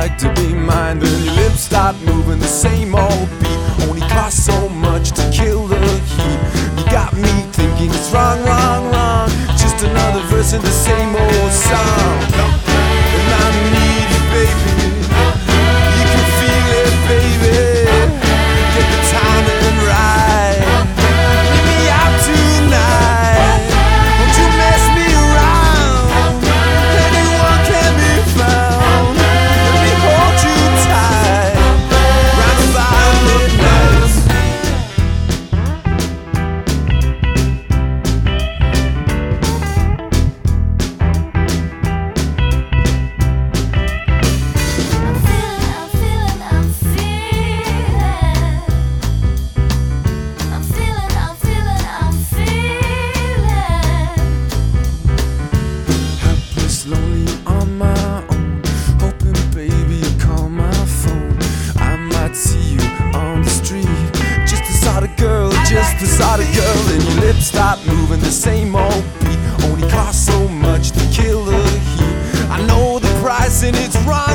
like to be mine. Then your lips start moving the same old beat. Only cost so much to kill the heat. You got me thinking it's wrong, wrong, wrong. Just another verse in the same old song. The girl. And your lips stop moving the same old beat. Only cost so much to kill the heat. I know the price and it's right.